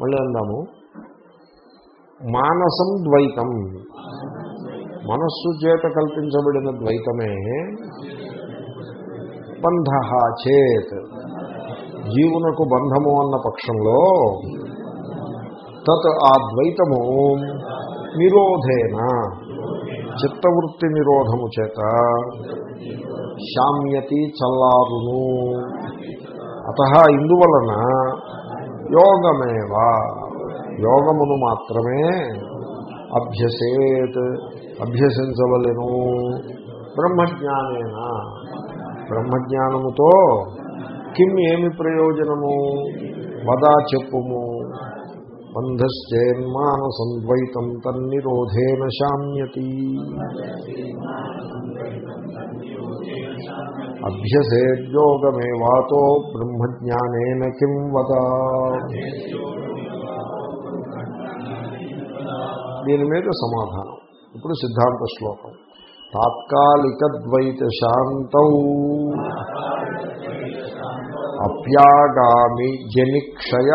మళ్ళీ అందాము. మానసం ద్వైతం. మనస్సు చేత కల్పించబడిన ద్వైతమే బంధ చేత్. జీవునకు బంధము అన్న పక్షంలో తత్ ఆ ద్వైతము నిరోధేన. చిత్తవృత్తి నిరోధము చేత. శామ్యతి చల్లారును. అత ఇందువలన యోగమేవా. యోగమును మాత్రమే అభ్యసేత్ అభ్యసించవలను. బ్రహ్మజ్ఞానేనా. బ్రహ్మజ్ఞానముతో కిం ఏమి ప్రయోజనము? వదా చెప్పుము. బంధశ్చేన్మానసంద్వైతం తన్నిరోధేన శామ్యతి. అభ్యసేద్యోగమేవాతో బ్రహ్మజ్ఞానేన కిం వద దీని మీద సమాధానం. ఇప్పుడు సిద్ధాంత శ్లోకం. తాత్కాలిక ద్వైత శాంతౌ అప్యాగామి జనిక్షయ.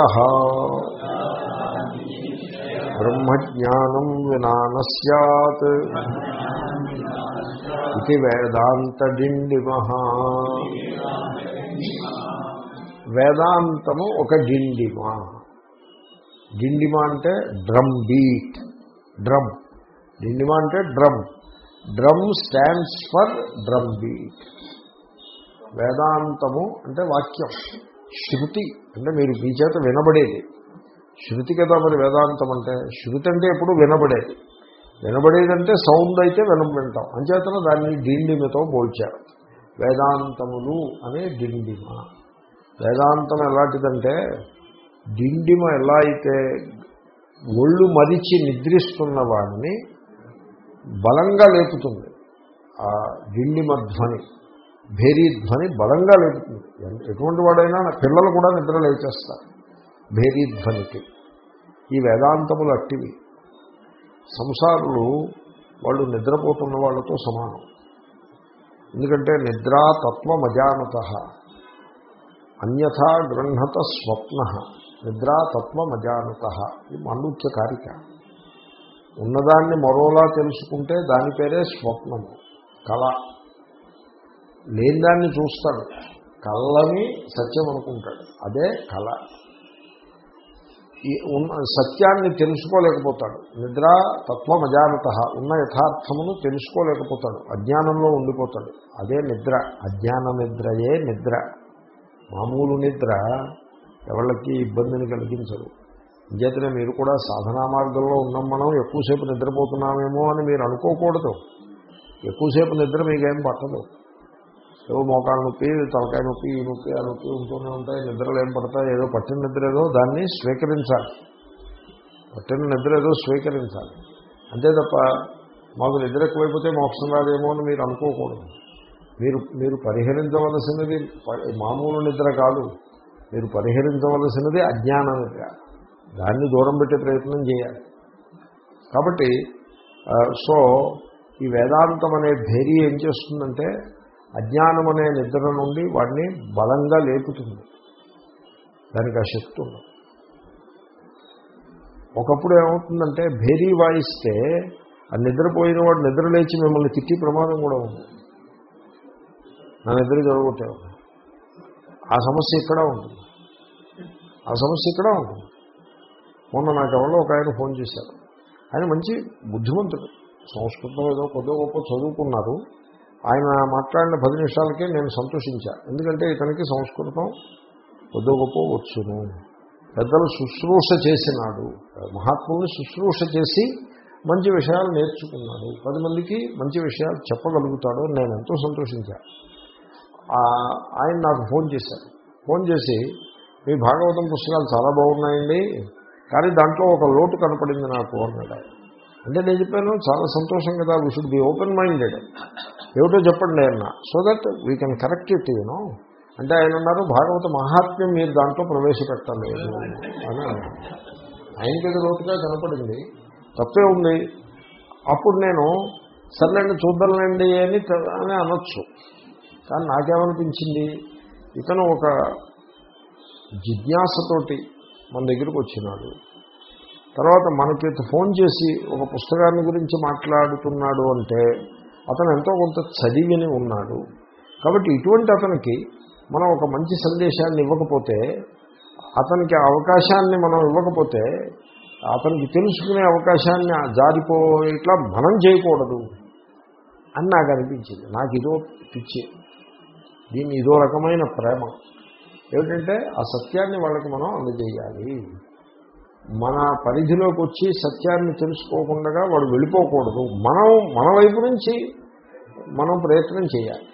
బ్రహ్మజ్ఞానం వినా సత్ ఇది వేదాంతడిండిమ వేదాంతము ఒక డిండిమ డిండిమ అంటే డ్రమ్ బీట్ డ్రమ్. డిండిమ అంటే drum. Drum stands for drum beat. వేదాంతము అంటే వాక్యం శృతి. అంటే మీరు మీ చేత వినబడేది. శృతి కదా మరి వేదాంతం అంటే శృతి అంటే ఎప్పుడు వినబడేది. వినబడేదంటే సౌండ్ అయితే వినం వింటాం. అంచేతన దాన్ని డిండిమతో పోల్చారు. వేదాంతములు అనే డిండిమ. వేదాంతం ఎలాంటిదంటే డిండిమ ఎలా అయితే ఒళ్ళు మరిచి నిద్రిస్తున్న వాడిని బలంగా లేపుతుంది. ఆ గిండిమ ధ్వని భేరీ ధ్వని బలంగా లేపుతుంది. ఎటువంటి వాడైనా పిల్లలు కూడా నిద్ర లేచేస్తారు భేరీ ధ్వనికి. ఈ వేదాంతములు అట్టివి. సంసారులు వాళ్ళు నిద్రపోతున్న వాళ్ళతో సమానం. ఎందుకంటే నిద్రా తత్వమజానత అన్యథా గృహత స్వప్న. నిద్రాతత్వమజానత. ఇది మాండూక్య కారిక. ఉన్నదాన్ని మరోలా తెలుసుకుంటే దాని పేరే స్వప్నము. కళ. లేని దాన్ని చూస్తాడు. కళ్ళని సత్యం అనుకుంటాడు. అదే కళ. సత్యాన్ని తెలుసుకోలేకపోతాడు. నిద్ర తత్వమజానత ఉన్న యథార్థమును తెలుసుకోలేకపోతాడు. అజ్ఞానంలో ఉండిపోతాడు. అదే నిద్ర. అజ్ఞాన నిద్రయే నిద్ర. మామూలు నిద్ర ఎవళ్ళకి ఇబ్బందిని కలిగించదు. ఇంచేతనే మీరు కూడా సాధనా మార్గంలో ఉన్నాం మనం ఎక్కువసేపు నిద్రపోతున్నామేమో అని మీరు అనుకోకూడదు. ఎక్కువసేపు నిద్ర మీకేం పట్టదు. ఏవో మోకాలు నొప్పి తలకాయ నొప్పి ఈ నొప్పి ఆ నొప్పి ఉంటూనే ఉంటాయి. నిద్రలు ఏం పడతాయి ఏదో పట్టిన నిద్ర ఏదో దాన్ని స్వీకరించాలి. పట్టిన నిద్ర ఏదో స్వీకరించాలి. అంతే తప్ప మాకు నిద్ర ఎక్కువైపోతే మోక్షం రాదేమో అని మీరు అనుకోకూడదు. మీరు మీరు పరిహరించవలసినది మామూలు నిద్ర కాదు. మీరు పరిహరించవలసినది అజ్ఞాన నిద్ర. దాన్ని దూరం పెట్టే ప్రయత్నం చేయాలి. కాబట్టి సో ఈ వేదాంతం అనే ధైర్యం ఏం చేస్తుందంటే అజ్ఞానం అనే నిద్ర నుండి వాడిని బలంగా లేపుతుంది. దానికి ఆ శక్తి ఉంది. ఒకప్పుడు ఏమవుతుందంటే భేరీ వాయిస్తే ఆ నిద్రపోయిన వాడు నిద్ర లేచి మిమ్మల్ని తిట్టి ప్రమాదం కూడా ఉంది. నా నిద్ర జరగొట్టావు ఆ సమస్య ఇక్కడ ఉంటుంది ఆ సమస్య ఇక్కడ ఉంటుంది మొన్న నాకు ఎవరో ఒక ఆయన ఫోన్ చేశారు. ఆయన మంచి బుద్ధిమంతుడు. సంస్కృతం ఏదో కొద్దిగా గొప్ప చదువుకున్నారు. ఆయన మాట్లాడిన పది నిమిషాలకే నేను సంతోషించాను ఎందుకంటే ఇతనికి సంస్కృతం కొద్దిగా గొప్ప వచ్చును. పెద్దలు శుశ్రూష చేసినాడు. మహాత్ముల్ని శుశ్రూష చేసి మంచి విషయాలు నేర్చుకున్నాడు. పది మందికి మంచి విషయాలు చెప్పగలుగుతాడు నేను ఎంతో సంతోషించాను ఆయన నాకు ఫోన్ చేశారు. ఫోన్ చేసి మీ భాగవతం పుస్తకాలు చాలా బాగున్నాయండి. కానీ దాంట్లో ఒక లోటు కనపడింది నాకు అన్నాడు అంటే నేను చెప్పాను చాలా సంతోషం కదా we should be open minded ఏమిటో చెప్పండి అన్న. So that we can correct it you know అంటే ఆయన అన్నారు భాగవత మహాత్మ్యం మీరు దాంట్లో ప్రవేశపెట్టలేదు. అని ఆయనకి లోతుగా కనపడింది. తప్పే ఉంది. అప్పుడు నేను సర్లేండి చూద్దాంలేండి అని అని అనొచ్చు. కానీ నాకేమనిపించింది? ఇతను ఒక జిజ్ఞాసతోటి మన దగ్గరికి వచ్చినాడు. తర్వాత మనకి ఫోన్ చేసి ఒక పుస్తకాన్ని గురించి మాట్లాడుతున్నాడు అంటే అతను ఎంతో కొంత చదివిని ఉన్నాడు. కాబట్టి ఇటువంటి అతనికి మనం ఒక మంచి సందేశాన్ని ఇవ్వకపోతే అతనికి ఆ అవకాశాన్ని మనం ఇవ్వకపోతే అతనికి తెలుసుకునే అవకాశాన్ని జారిపోయేట్లా మనం చేయకూడదు అని నాకు అనిపించింది. నాకు ఇదో పిచ్చి. దీన్ని ఇదో రకమైన ప్రేమ. ఏమిటంటే ఆ సత్యాన్ని వాళ్ళకి మనం అందజేయాలి. మన పరిధిలోకి వచ్చి సత్యాన్ని తెలుసుకోకుండా వాడు వెళ్ళిపోకూడదు. మనం మన వైపు నుంచి మనం ప్రయత్నం చేయాలి.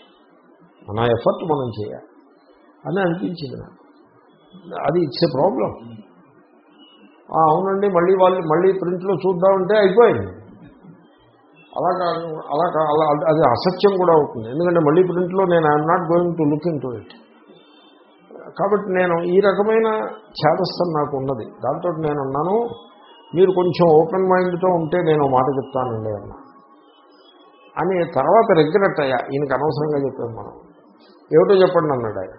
మన ఎఫర్ట్ మనం చేయాలి. అని అనిపించింది నాకు. అది ఇట్స్ ఏ ప్రాబ్లం. అవునండి మళ్ళీ వాళ్ళు మళ్ళీ ప్రింట్లో చూద్దామంటే అయిపోయింది. అలా కాదు అలా అలా అది అసత్యం కూడా అవుతుంది. ఎందుకంటే మళ్ళీ ప్రింట్లో నేను I'm not going to look into it కాబట్టి నేను ఈ రకమైన ఛేదస్థం నాకు ఉన్నది. దాంతో నేను అన్నాను మీరు కొంచెం ఓపెన్ మైండ్తో ఉంటే నేను మాట చెప్తానండి అన్న. అని తర్వాత రిగ్రెట్ అయ్యా ఈయనకు అనవసరంగా చెప్పాను మనం. ఏమిటో చెప్పండి అన్నాడు ఆయన.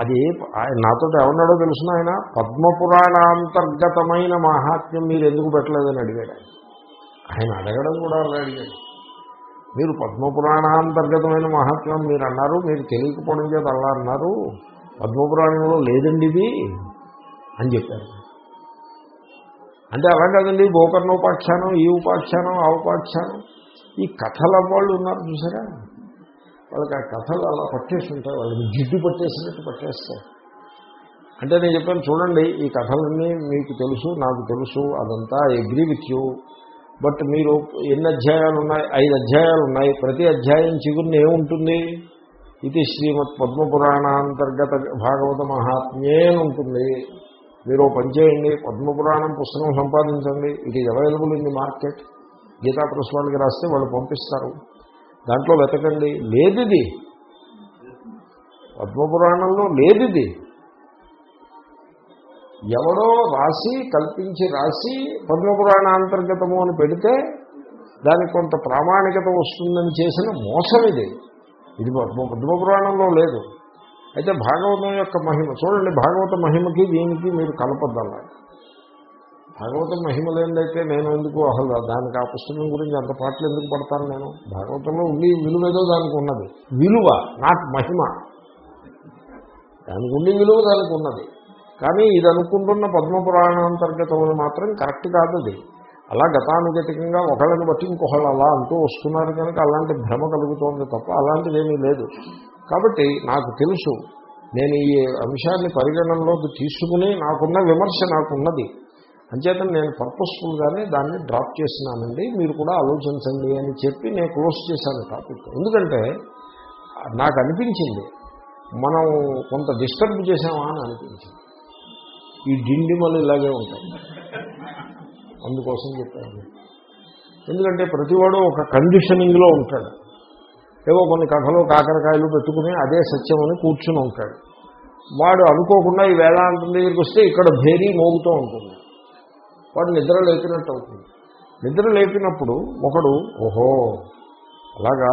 అది ఆయన నాతో ఏమన్నాడో తెలుసిన ఆయన? పద్మపురాణాంతర్గతమైన మహాత్మ్యం మీరు ఎందుకు పెట్టలేదని అడిగాడు ఆయన. ఆయన అడగడం కూడా అలా అడిగాడు. మీరు పద్మపురాణాంతర్గతమైన మహాత్మ్యం మీరు అన్నారు మీరు తెలియకపోవడం చేత అలా అన్నారు. పద్మపురాణంలో లేదండి ఇది అని చెప్పారు. అంటే అలా కాదండి గోకర్ణ ఉపాఖ్యానం ఈ ఉపాఖ్యానం ఆ ఉపాఖ్యానం. ఈ కథల వాళ్ళు ఉన్నారు చూసారా? వాళ్ళకి ఆ కథలు అలా పట్టేసి ఉంటాయి వాళ్ళకి జిడ్డు పట్టేసినట్టు పట్టేస్తారు అంటే నేను చెప్పాను చూడండి ఈ కథలన్నీ మీకు తెలుసు నాకు తెలుసు అదంతా అగ్రీ విత్ యూ బట్ మీరు ఎన్ని అధ్యాయాలు ఉన్నాయి ఐదు అధ్యాయాలు ఉన్నాయి ప్రతి అధ్యాయం చిగురిని ఏముంటుంది? ఇది శ్రీమద్ పద్మపురాణాంతర్గత భాగవత మహాత్మ్యే ఉంటుంది. మీరు పనిచేయండి పని చేయండి పద్మపురాణం పుస్తకం సంపాదించండి. It is available in the market. Gita Press వాళ్ళకి రాస్తే వాళ్ళు పంపిస్తారు. దాంట్లో వెతకండి. లేదిది. పద్మపురాణంలో లేదిది. ఎవడో రాసి కల్పించి రాసి పద్మపురాణాంతర్గతము అని పెడితే దానికి కొంత ప్రామాణికత వస్తుందని చేసిన మోసం ఇది. ఇది పద్మ పురాణంలో లేదు. అయితే భాగవతం యొక్క మహిమ చూడండి భాగవత మహిమకి దీనికి మీరు కలపద్దల్లా భాగవతం మహిమ లేనిదైతే నేను ఎందుకు అసలు దానికి ఆ పుస్తకం గురించి అంత పాటలు ఎందుకు పడతాను నేను? భాగవతంలో ఉండి విలువ ఏదో దానికి ఉన్నది. విలువ నాట్ మహిమ. దానికి ఉండి విలువ దానికి ఉన్నది. కానీ ఇది అనుకుంటున్న పద్మపురాణాంతర్గతములు మాత్రం కరెక్ట్ కాదు అది. అలా గతానుగతికంగా ఒకళ్ళని బట్టి ఇంకొకళ్ళు అలా అంటూ వస్తున్నారు కనుక అలాంటి భ్రమ కలుగుతోంది తప్ప అలాంటిది ఏమీ లేదు. కాబట్టి నాకు తెలుసు నేను ఈ అంశాన్ని పరిగణనలోకి తీసుకుని నాకున్న విమర్శ నాకున్నది. అంచేత నేను పర్పస్ఫుల్గానే దాన్ని డ్రాప్ చేసినానండి మీరు కూడా ఆలోచించండి అని చెప్పి నేను క్లోజ్ చేశాను టాపిక్. ఎందుకంటే నాకు అనిపించింది మనం కొంత డిస్టర్బ్ చేసామా అని అనిపించింది. ఈ డిండిమలు ఇలాగే ఉంటాయి. అందుకోసం చెప్పాను. ఎందుకంటే ప్రతివాడు ఒక కండిషనింగ్లో ఉంటాడు. ఏవో కొన్ని కథలు కాకరకాయలు పెట్టుకుని అదే సత్యమని కూర్చుని ఉంటాడు. వాడు అనుకోకుండా ఈ వేదాంతం దగ్గరికి వస్తే ఇక్కడ భేరీ మోగుతూ ఉంటుంది. వాడు నిద్ర లేపినట్టు అవుతుంది. నిద్ర లేపినప్పుడు ఒకడు ఓహో అలాగా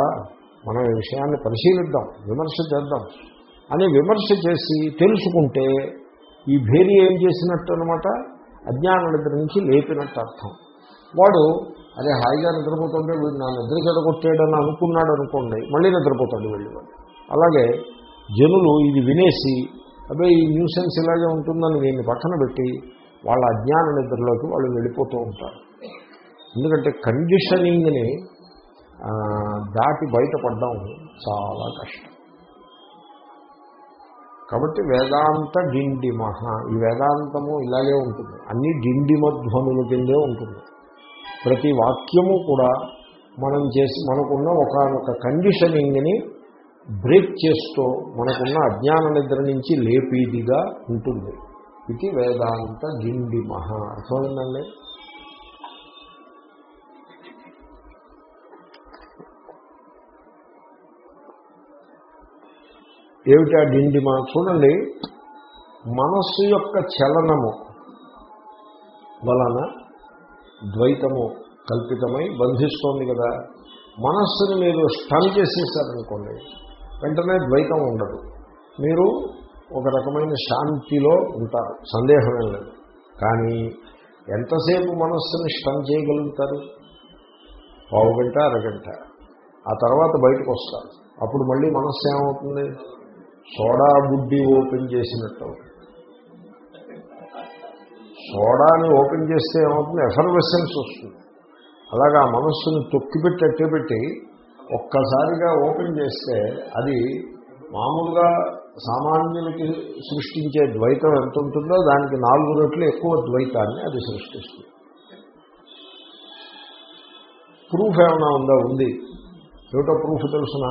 మనం ఈ విషయాన్ని పరిశీలిద్దాం విమర్శ చేద్దాం అని విమర్శ చేసి తెలుసుకుంటే ఈ భేరీ ఏం చేసినట్టు అనమాట అజ్ఞాన నిద్ర నుంచి లేపినట్టు అర్థం. వాడు అదే హాయిగా నిద్రపోతుంటే వీడు నా నిద్ర చెడగొట్టేయడని అనుకున్నాడు అనుకోండి మళ్ళీ నిద్రపోతాడు వెళ్ళి వాడు. అలాగే జనులు ఇది వినేసి అదే ఈ న్యూసెన్స్ ఇలాగే ఉంటుందని దీన్ని పక్కన పెట్టి వాళ్ళ అజ్ఞాన నిద్రలోకి వాళ్ళు వెళ్ళిపోతూ ఉంటారు. ఎందుకంటే కండిషనింగ్ని దాటి బయటపడడం చాలా కష్టం. కాబట్టి వేదాంత డిండిమ ఈ వేదాంతము ఇలాగే ఉంటుంది. అన్ని డిండిమధ్వనుల కిందే ఉంటుంది. ప్రతి వాక్యము కూడా మనం చేసి మనకున్న ఒకనొక కండిషనింగ్ని బ్రేక్ చేస్తూ మనకున్న అజ్ఞాన నిద్ర నుంచి లేపీదిగా ఉంటుంది. ఇది వేదాంత డిండిమహ అర్థమైందండి? ఏమిటా డిండిమ చూడండి. మనస్సు యొక్క చలనము వలన ద్వైతము కల్పితమై బంధిస్తోంది కదా. మనస్సుని మీరు స్టన్ చేసేసారనుకోండి వెంటనే ద్వైతం ఉండదు. మీరు ఒక రకమైన శాంతిలో ఉంటారు సందేహమే లేదు. కానీ ఎంతసేపు మనస్సుని స్టన్ చేయగలుగుతారు? పావు గంట అరగంట. ఆ తర్వాత బయటకు వస్తారు అప్పుడు మళ్ళీ మనస్సు ఏమవుతుంది? సోడా బుడ్డి ఓపెన్ చేసినట్టు సోడాని ఓపెన్ చేస్తే ఏమవుతుంది? ఎఫర్వెసెన్స్ వస్తుంది. అలాగా మనస్సును తొక్కిపెట్టి అట్టేపెట్టి ఒక్కసారిగా ఓపెన్ చేస్తే అది మామూలుగా సామాన్యులకి సృష్టించే ద్వైతం ఎంత ఉంటుందో దానికి నాలుగు రెట్లు ఎక్కువ ద్వైతాన్ని అది సృష్టిస్తుంది. ప్రూఫ్ ఏమైనా ఉందా? ఉంది. ఏమిటో ప్రూఫ్ తెలుసిన?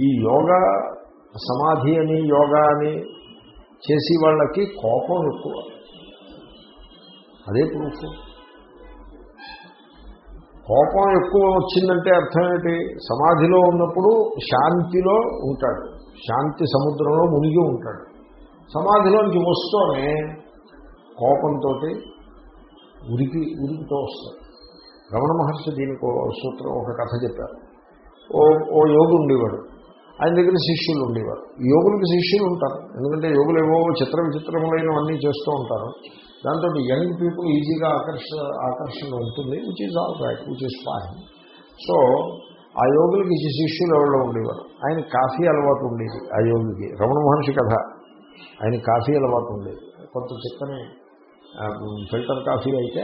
ఈ యోగా సమాధి అని యోగా అని చేసి వాళ్ళకి కోపం ఎక్కువ. అదే ప్రూఫ్ కోపం ఎక్కువ వచ్చిందంటే అర్థం ఏంటి? సమాధిలో ఉన్నప్పుడు శాంతిలో ఉంటాడు. శాంతి సముద్రంలో మునిగి ఉంటాడు. సమాధిలోంచి వస్తూనే కోపంతో ఉరికి ఉరికితో వస్తాడు. రమణ మహర్షి దీనికి సూత్రం ఒక కథ చెప్పారు. ఓ ఓ యోగు ఉండేవాడు ఆయన దగ్గర శిష్యులు ఉండేవారు. యోగులకు శిష్యులు ఉంటారు. ఎందుకంటే యోగులు ఏవో చిత్ర విచిత్రములైనవన్నీ చేస్తూ ఉంటారు. దాంతో యంగ్ పీపుల్ ఈజీగా ఆకర్ష ఆకర్షణ ఉంటుంది which is all right which is fine so ఆ యోగులకి శిష్యులు ఎవరో ఉండేవారు. ఆయన కాఫీ అలవాటు ఉండేది ఆ యోగికి రమణ మహర్షి కథ. ఆయన కాఫీ అలవాటు ఉండేది. కొంత చిక్కని ఫిల్టర్ కాఫీ అయితే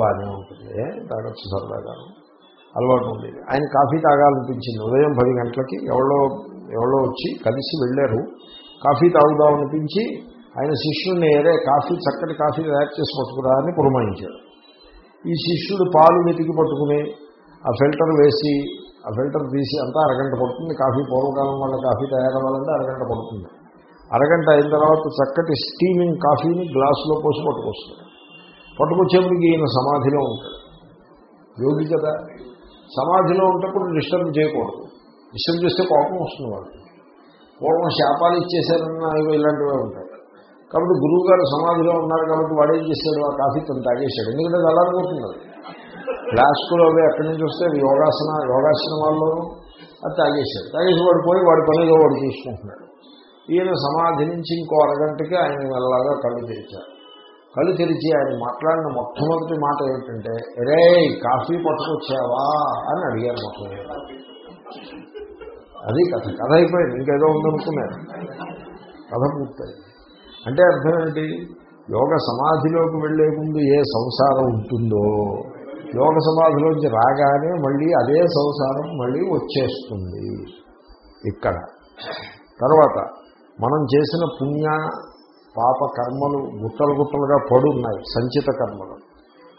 బాగానే ఉంటుంది. తాగొచ్చు సరదాగాను. అలవాటు ఉండేది ఆయన కాఫీ తాగాలనిపించింది. ఉదయం పది గంటలకి ఎవరో ఎవరో వచ్చి కలిసి వెళ్ళారు. కాఫీ తాగుదామనిపించి ఆయన శిష్యుడిని ఏరే కాఫీ చక్కటి కాఫీ తయారు చేసి పట్టుకురా అని పురమాయించాడు ఈ శిష్యుడు పాలు వెతికి పట్టుకుని ఆ ఫిల్టర్ వేసి ఆ ఫిల్టర్ తీసి అంతా అరగంట పడుతుంది. కాఫీ పూర్వకాలం వల్ల కాఫీ తయారవ్వాలంటే అరగంట పడుతుంది. అరగంట అయిన తర్వాత చక్కటి స్టీమింగ్ కాఫీని గ్లాసులో పోసి పట్టుకొస్తాడు. పట్టుకొచ్చేప్పటికి ఈయన సమాధిలో ఉంటాడు. యోగి కదా? సమాధిలో ఉంటప్పుడు డిస్టర్బ్ చేయకూడదు. డిస్టర్బ్ చేస్తే కోపం వస్తుంది వాళ్ళకి. పూర్వం శాపాలు ఇచ్చేసారన్న ఇలాంటివే ఉంటాయి. కాబట్టి గురువు గారు సమాధిలో ఉన్నారు కాబట్టి వాడేం చేశాడు? ఆ కాఫీ తను తాగేశాడు. ఎందుకంటే అది అలాగపోతుంది అవి ఎక్కడి నుంచి వస్తే యోగాసన యోగాశ్రమాల్లోనూ అది తాగేశాడు. తాగేసి వాడు పోయి వాడి పనిలో వాడు చూసుకుంటున్నాడు. ఈయన సమాధి నుంచి ఇంకో అరగంటకి ఆయన మెల్లగా కళ్ళు తెరిచారు. కళ్ళు తెరిచి ఆయన మాట్లాడిన మొట్టమొదటి మాట ఏమిటంటే రే కాఫీ పట్టుకొచ్చావా? అని అడిగారు మొట్టమొదటి అది కథ. కథ అయిపోయింది. ఇంకేదో ఉందనుకున్నారు. కథ పూర్తయింది. అంటే అర్థం ఏంటి? యోగ సమాధిలోకి వెళ్ళే ముందు ఏ సంసారం ఉంటుందో యోగ సమాధిలోంచి రాగానే మళ్ళీ అదే సంసారం మళ్ళీ వచ్చేస్తుంది. ఇక్కడ. తర్వాత మనం చేసిన పుణ్య పాప కర్మలు గుట్టలు గుట్టలుగా పడున్నాయి సంచిత కర్మలు.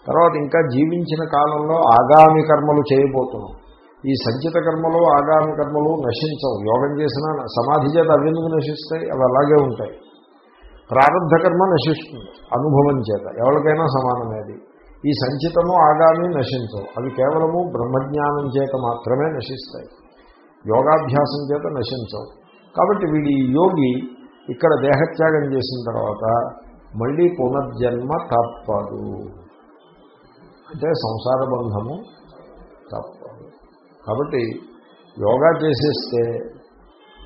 తర్వాత ఇంకా జీవించిన కాలంలో ఆగామి కర్మలు చేయబోతున్నాం. ఈ సంచిత కర్మలు ఆగామి కర్మలు నశించవు. యోగం చేసిన సమాధి చేత అవ్యందుకు నశిస్తాయి? అవి అలాగే ఉంటాయి. ప్రారంభ కర్మ నశిస్తుంది అనుభవం చేత. ఎవరికైనా సమానమేది ఈ సంచితము ఆగామి నశించవు. అవి కేవలము బ్రహ్మజ్ఞానం చేత మాత్రమే నశిస్తాయి. యోగాభ్యాసం చేత నశించవు. కాబట్టి వీడి యోగి ఇక్కడ దేహత్యాగం చేసిన తర్వాత మళ్ళీ పునర్జన్మ తప్పదు. అంటే సంసార బంధము తప్పదు. కాబట్టి యోగా చేసేస్తే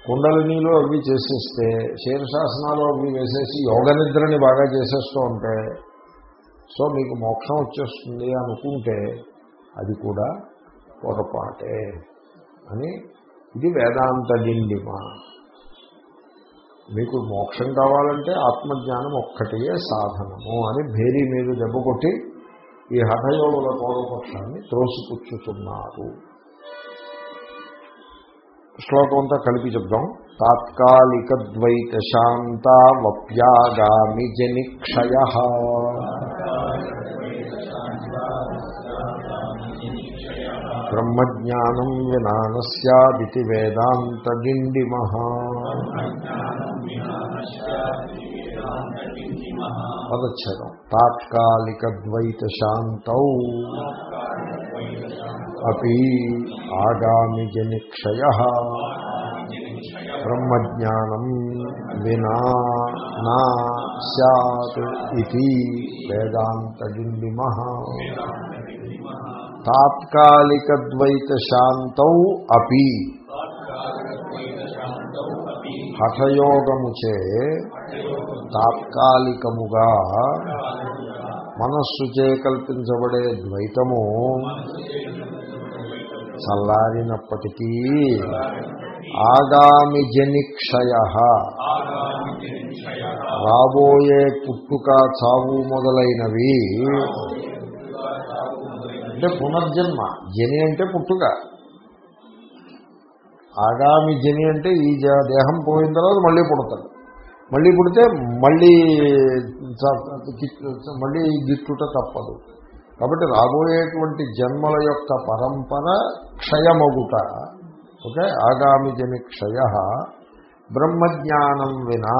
కుండలినీలో అవి చేసేస్తే శీర్షాసనాలు అవి వేసేసి యోగ నిద్రని బాగా చేసేస్తూ ఉంటే సో మీకు మోక్షం వచ్చేస్తుంది అనుకుంటే అది కూడా పొరపాటే అని ఇది వేదాంత డిండిమా మీకు మోక్షం కావాలంటే ఆత్మజ్ఞానం ఒక్కటే సాధనము అని భేరీ మీద దెబ్బ కొట్టి ఈ హఠయోగుల పూర్వపక్షాన్ని త్రోసిపుచ్చుతున్నారు. శ్లోకం అంతా కలిపి చెప్దాం. తాత్కాలిక ద్వైత శాంతావప్యాగామి జనిక్షయ. బ్రహ్మజ్ఞానం వినాన సదితి పదచ్చరం తాత్కాలిక ద్వైత శాంతౌ అపి ఆగామి జనిక్షయ బ్రహ్మజ్ఞానం వినా నా సత్ ఇది వేదాంతడిండిమ తాత్కాలిక ద్వైత శాంతౌ అపి హఠయోగముచే తాత్కాలికముగా మనస్సుచే కల్పించబడే ద్వైతము చల్లారినప్పటికీ ఆగామి జనిక్షయ రాబోయే పుట్టుక చావు మొదలైనవి. అంటే పునర్జన్మ. జని అంటే పుట్టుక. ఆగామి జని అంటే ఈ జ- దేహం పోయిన తర్వాత మళ్ళీ పుడతాడు. మళ్ళీ పుడితే మళ్ళీ మళ్ళీ గిట్టుట తప్పదు. కాబట్టి రాబోయేటువంటి జన్మల యొక్క పరంపర క్షయమగుట. ఓకే? ఆగామి జని క్షయ. బ్రహ్మజ్ఞానం వినా.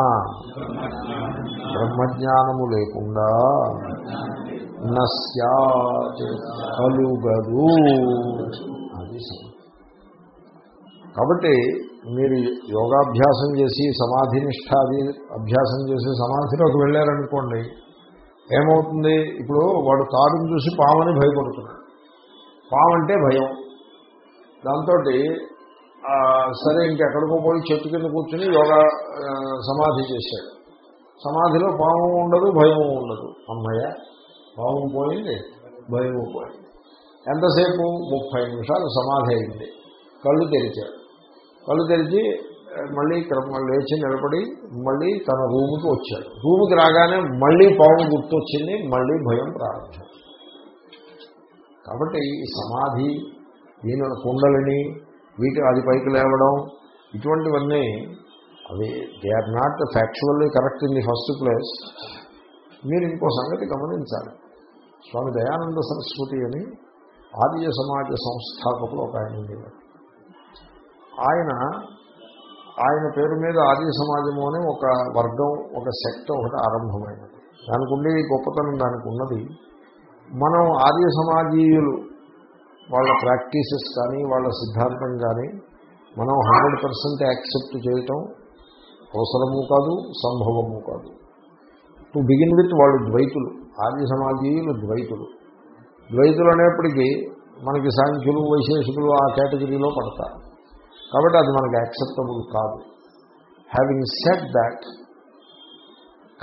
బ్రహ్మజ్ఞానము లేకుండా నస్యాత్ కలుగదు. కాబట్టి మీరు యోగాభ్యాసం చేసి సమాధి నిష్టాది అభ్యాసం చేసి సమాధిలోకి వెళ్ళారనుకోండి ఏమవుతుంది? ఇప్పుడు వాడు తాడును చూసి పామని భయపడుతున్నాడు. పామంటే భయం. దాంతో సరే ఇంకెక్కడికో పోయి చెట్టు కింద కూర్చుని యోగా సమాధి చేశాడు. సమాధిలో పాము ఉండదు భయము ఉండదు. అమ్మయ్య పాము పోయింది భయము పోయింది. ఎంతసేపు? ముప్పై నిమిషాలు సమాధి అయింది. కళ్ళు తెరిచాడు. కళ్ళు తెరిచి మళ్ళీ క్రమ లేచి నిలబడి మళ్ళీ తన రూముకి వచ్చాడు. రూముకి రాగానే మళ్ళీ పాము గుర్తొచ్చింది మళ్ళీ భయం ప్రారంభం. కాబట్టి ఈ సమాధి దీని కుండలిని వీటి అది పైకి లేవడం ఇటువంటివన్నీ అవి they are not factually correct in the first place. మీరు ఇంకో సంగతి గమనించాలి. స్వామి దయానంద సరస్వతి అని ఆర్య సమాజ సంస్థాపకులు ఒక ఆయన ఉండేవారు. ఆయన ఆయన పేరు మీద ఆర్య సమాజము అని ఒక వర్గం ఒక శక్తి ఒకటి ఆరంభమైనది. దానికి ఉండే గొప్పతనం దానికి ఉన్నది మనం ఆర్య సమాజీయులు వాళ్ళ ప్రాక్టీసెస్ కానీ వాళ్ళ సిద్ధాంతం కానీ మనం హండ్రెడ్ పర్సెంట్ యాక్సెప్ట్ చేయటం అవసరము కాదు సంభవము కాదు. టు బిగిన్ విత్ వాళ్ళు ద్వైతులు ఆర్య సమాజీయులు ద్వైతులు. ద్వైతులు అనేప్పటికీ మనకి సాంఖ్యులు వైశేషికులు ఆ కేటగిరీలో పడతారు. కాబట్టి అది మనకి యాక్సెప్టబుల్ కాదు. హ్యావింగ్ సెట్ దాట్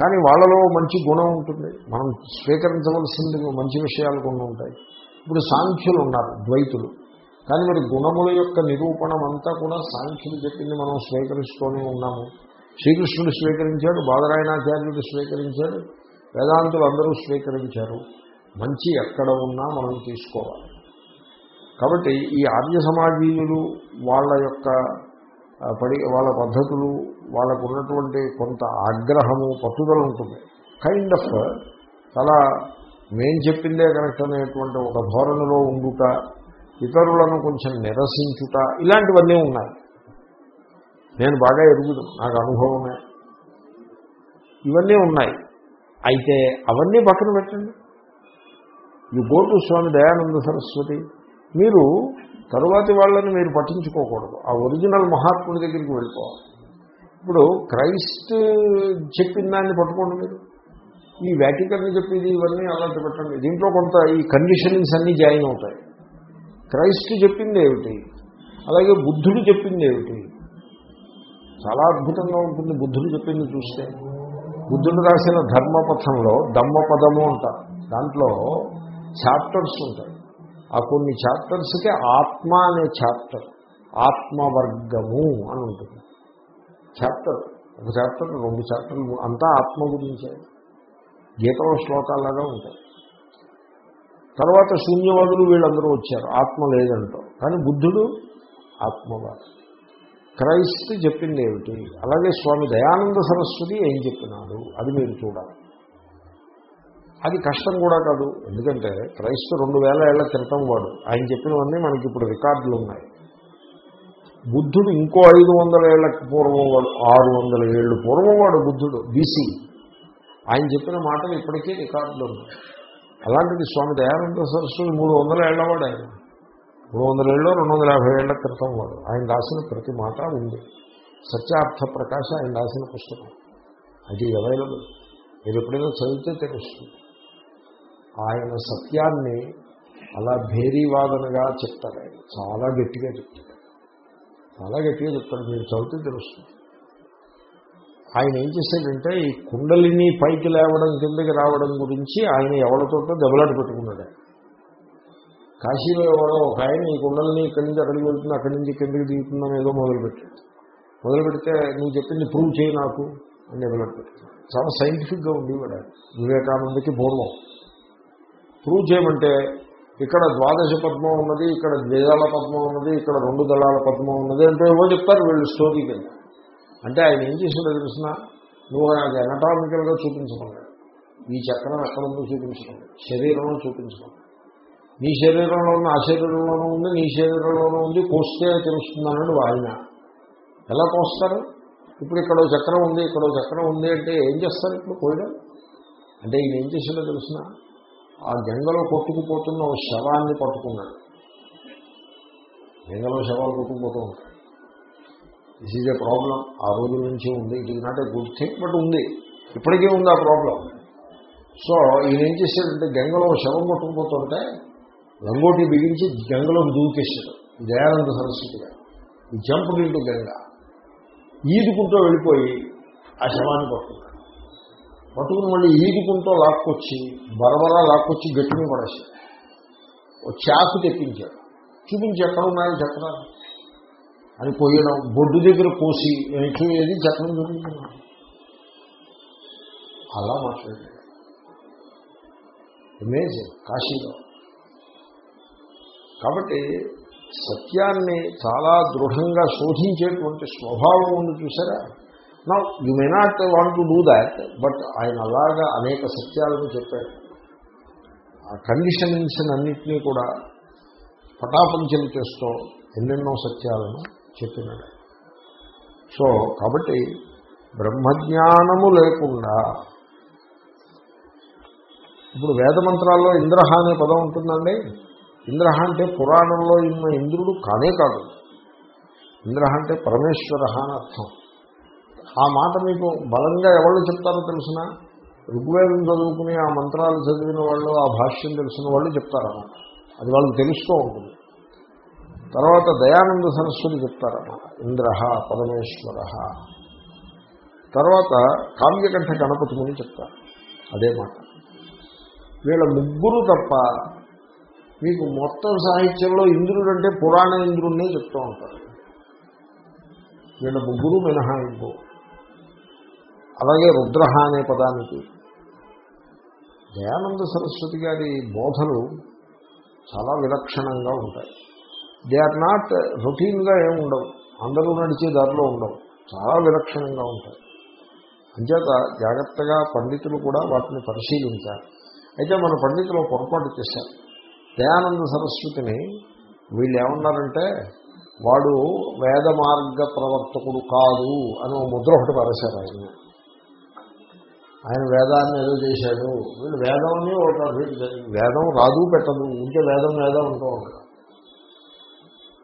కానీ వాళ్ళలో మంచి గుణం ఉంటుంది. మనం స్వీకరించవలసింది మంచి విషయాలు కొన్ని ఉంటాయి. ఇప్పుడు సాంఖ్యులు ఉన్నారు ద్వైతులు. కానీ మరి గుణముల యొక్క నిరూపణం అంతా కూడా సాంఖ్యులు చెప్పింది మనం స్వీకరిస్తూనే ఉన్నాము. శ్రీకృష్ణుడు స్వీకరించాడు బాదరాయణాచార్యుడు స్వీకరించాడు వేదాంతులు అందరూ స్వీకరించారు. మంచి ఎక్కడ ఉన్నా మనం తీసుకోవాలి. కాబట్టి ఈ ఆర్య సమాజీయులు వాళ్ళ యొక్క పడి వాళ్ళ పద్ధతులు వాళ్ళకు ఉన్నటువంటి కొంత ఆగ్రహము పట్టుదల ఉంటుంది. కైండ్ ఆఫ్ చాలా మేం చెప్పిందే కరెక్ట్ అనేటువంటి ఒక ధోరణిలో ఉండుట ఇతరులను కొంచెం నిరసించుట ఇలాంటివన్నీ ఉన్నాయి. నేను బాగా ఎరుగుదు నాకు అనుభవమే. ఇవన్నీ ఉన్నాయి. అయితే అవన్నీ పక్కన పెట్టండి. You go to Swami Dayananda Saraswati మీరు తరువాతి వాళ్ళని మీరు పట్టించుకోకూడదు. ఆ ఒరిజినల్ మహాత్ముడి దగ్గరికి వెళ్ళిపోవాలి. ఇప్పుడు క్రైస్ట్ చెప్పిన దాన్ని పట్టుకోండి మీరు. ఈ వ్యాటికన్ చెప్పేది ఇవన్నీ అలాంటి పెట్టండి. దీంట్లో కొంత ఈ కండిషనింగ్స్ అన్నీ జాయిన్ అవుతాయి. క్రైస్ట్ చెప్పింది ఏమిటి? అలాగే బుద్ధుడు చెప్పింది ఏమిటి? చాలా అద్భుతంగా ఉంటుంది బుద్ధుడు చెప్పింది చూస్తే. బుద్ధుడు రాసిన ధర్మపథంలో దమ్మపదము అంటారు దాంట్లో చాప్టర్స్ ఉంటాయి. ఆ కొన్ని చాప్టర్స్కి ఆత్మ అనే చాప్టర్ ఆత్మవర్గము అని ఉంటుంది. చాప్టర్ ఒక చాప్టర్ రెండు చాప్టర్లు అంతా ఆత్మ గురించే. గీతలో శ్లోకాలుగా ఉంటాయి. తర్వాత శూన్యవాదులు వీళ్ళందరూ వచ్చారు ఆత్మ లేదంటారు. కానీ బుద్ధుడు ఆత్మవాదు. క్రైస్తు చెప్పింది ఏమిటి? అలాగే స్వామి దయానంద సరస్వతి ఏం చెప్పినాడు? అది మీరు చూడాలి. అది కష్టం కూడా కాదు. ఎందుకంటే క్రైస్తు రెండు వేల ఏళ్ళ క్రితం వాడు. ఆయన చెప్పినవన్నీ మనకి ఇప్పుడు రికార్డులు ఉన్నాయి. బుద్ధుడు ఇంకో ఐదు వందల ఏళ్ళ పూర్వం వాడు ఆరు వందల ఏళ్ళు పూర్వం వాడు బుద్ధుడు బీసీ ఆయన చెప్పిన మాటలు ఇప్పటికీ రికార్డులు ఉన్నాయి. అలాంటిది స్వామి దయానంద సరస్వతి మూడు వందల ఏళ్ళవాడు ఆయన. మూడు వందల ఏళ్ళు రెండు వందల యాభై ఏళ్ళ క్రితం వాడు. ఆయన రాసిన ప్రతి మాట ఉంది. సత్యార్థ ప్రకాశ ఆయన రాసిన పుస్తకం. అది అవైలబుల్ మీరు ఎప్పుడైనా చదివితే తెలుస్తుంది. ఆయన సత్యాన్ని అలా భేరీవాదనగా చెప్తారు ఆయన చాలా గట్టిగా చెప్తారు చాలా గట్టిగా చెప్తారు మీరు చదివితే తెలుస్తుంది. ఆయన ఏం చేశాడంటే ఈ కుండలిని పైకి లేవడం కిందకి రావడం గురించి ఆయన ఎవరితోటో దెబ్బలాట పెట్టుకున్నాడు. కాశీలో ఎవరో ఒక ఆయన ఈ కుండలిని ఇక్కడి నుంచి అక్కడికి వెళ్తుంది అక్కడి నుంచి కిందకి దిగుతుందని ఏదో మొదలుపెట్టాడు. మొదలు పెడితే నువ్వు చెప్పింది ప్రూవ్ చేయి నాకు అని దెబ్బలాట పెట్టుకున్నాడు. చాలా సైంటిఫిక్గా ఉండేవాడు ఆయన. వివేకానందకి పూర్వం. ప్రూవ్ చేయమంటే ఇక్కడ ద్వాదశ పద్మం ఉన్నది ఇక్కడ ద్వేదాల పద్మం ఉన్నది ఇక్కడ రెండు దళాల పద్మం ఉన్నది అంటే ఏమో చెప్తారు వీళ్ళు స్టోరీ కింద అంటే ఆయన ఏం చేసాడో తెలిసిన? నువ్వు నాకు ఎనటామికల్గా చూపించమన్నాడు ఈ చక్రం ఎక్కడ ఉందో చూపించమన్నాడు శరీరంలో చూపించమన్నాడు నీ శరీరంలో ఉన్న ఆ శరీరంలోనూ ఉంది నీ శరీరంలోనూ ఉంది కోస్తే తెలుస్తుందన్నాడు ఆయన. ఎలా కోస్తారు? ఇప్పుడు ఇక్కడ చక్రం ఉంది ఇక్కడ చక్రం ఉంది అంటే ఏం చేస్తారు ఇప్పుడు కోయడం? అంటే ఈయన ఏం చేసాడో తెలిసిన? ఆ గంగలో కొట్టుకుపోతున్న ఒక శవాన్ని పట్టుకున్నాడు. గంగలో శవాలు కొట్టుకుపోతూ ఉంటాయి. దిస్ ఈజ్ ఏ ప్రాబ్లం ఆ రోజు నుంచి ఉంది. It is not a good thing but ఉంది. ఇప్పటికీ ఉంది ఆ ప్రాబ్లం సో ఈయన ఏం చేశాడంటే గంగలో శవం కొట్టుకుపోతుంటే లంగోటి బిగించి గంగలోకి దూకేశాడు. దయానంద సరస్వతిగా ఈ జంప్ ఇంటూ గంగ ఈదుకుంటూ వెళ్ళిపోయి ఆ శవాన్ని పట్టుకున్నాడు. పట్టుకుని మళ్ళీ ఈదుకుంటూ లాక్కొచ్చి బరబరా లాక్కొచ్చి గట్టిని పడేశాడు. ఓ చాకు తెప్పించాడు. చూపించి ఎక్కడ ఉన్నాయో చక్రాలు అని పోయడం బొడ్డు దగ్గర కోసి ఏది చక్రం చూపించున్నాడు అలా మాట్లాడాడు. అమేజింగ్ కాశీలో. కాబట్టి సత్యాన్ని చాలా దృఢంగా శోధించేటువంటి స్వభావం ఉంది చూసారా? నా you may not want to do that but ఆయన అలాగా అనేక సత్యాలను చెప్పాడు. ఆ కండిషనింగ్స్ అన్నింటినీ కూడా పటాపంచం చేస్తూ ఎన్నెన్నో సత్యాలను చెప్పినాడు. సో కాబట్టి బ్రహ్మజ్ఞానము లేకుండా ఇప్పుడు వేదమంత్రాల్లో ఇంద్రహ అనే పదం ఉంటుందండి. ఇంద్రహ అంటే పురాణంలో ఉన్న ఇంద్రుడు కానే కాదు. ఇంద్రహ అంటే పరమేశ్వర అని అర్థం. ఆ మాట మీకు బలంగా ఎవరు చెప్తారో తెలిసిన? ఋగ్వేదం చదువుకుని ఆ మంత్రాలు చదివిన వాళ్ళు ఆ భాష్యం తెలిసిన వాళ్ళు చెప్తారన్నమాట అది వాళ్ళకి తెలుస్తూ ఉంటుంది. తర్వాత దయానంద సరస్వతి చెప్తారన్నమాట ఇంద్రహ పరమేశ్వర తర్వాత కావ్యకంఠ గణపతి ముని చెప్తారు. అదే మాట. వీళ్ళ ముగ్గురు తప్ప మీకు మొత్తం సాహిత్యంలో ఇంద్రుడు అంటే పురాణ ఇంద్రుడినే చెప్తూ ఉంటారు. వీళ్ళ ముగ్గురు మినహాయింపు. అలాగే రుద్రహ అనే పదానికి. దయానంద సరస్వతి గారి బోధలు చాలా విలక్షణంగా ఉంటాయి. దే ఆర్ నాట్ రొటీన్గా ఏమి ఉండవు. అందరూ నడిచే దారిలో ఉండవు. చాలా విలక్షణంగా ఉంటాయి. అంచేత జాగ్రత్తగా పండితులు కూడా వాటిని పరిశీలించాలి. అయితే మన పండితులు పొరపాటు చేశారు. దయానంద సరస్వతిని వీళ్ళు ఏమన్నారంటే వాడు వేద మార్గ ప్రవర్తకుడు కాదు అని ముద్ర ఒకటి పరేశారు ఆయన. ఆయన వేదాన్ని ఏదో చేశాడు. వీళ్ళు వేదం అని ఒక వేదం రాదు పెట్టదు. ఊరికే వేదం వేదం ఉంటూ ఉంటాడు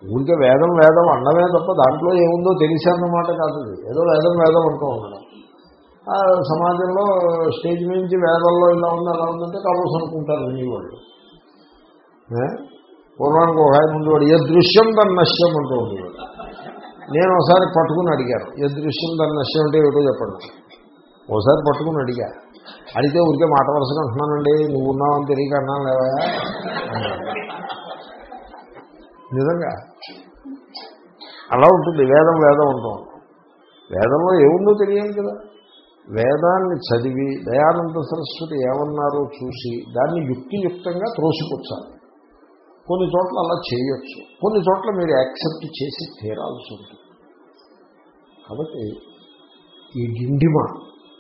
ఊరికే వేదం వేదం అన్నమే తప్ప దాంట్లో ఏముందో తెలిసానమాట కాదు ఏదో వేదం వేదం అంటూ ఉండడం ఆ సమాజంలో స్టేజ్ నుంచి వేదంలో ఇలా ఉంది అలా ఉందంటే కావచ్చు అనుకుంటారు వినేవాళ్ళు ఏ? పూర్వానికి ఒక ఆయన ఉండేవాడు ఏ దృశ్యం దాని నశ్యం అంటూ ఉండేవాడు. నేను ఒకసారి పట్టుకుని అడిగాను ఏ దృశ్యం దాని నశ్యం అంటే ఏమిటో చెప్పండి. ఓసారి పట్టుకుని అడిగా. అడిగితే ఊరికే మాట వరుసగా అంటున్నానండి నువ్వు ఉన్నావని తెలియక అన్నాను లేవా నిజంగా. అలా ఉంటుంది వేదం వేదం ఉంటాం వేదంలో ఏముందో తెలియాలి కదా. వేదాన్ని చదివి దయానంద సరస్వతి ఏమన్నారో చూసి దాన్ని యుక్తియుక్తంగా త్రోసిపుచ్చాలి. కొన్ని చోట్ల అలా చేయొచ్చు. కొన్ని చోట్ల మీరు యాక్సెప్ట్ చేసి తీరాల్సి ఉంటుంది. కాబట్టి ఈ గిండిమ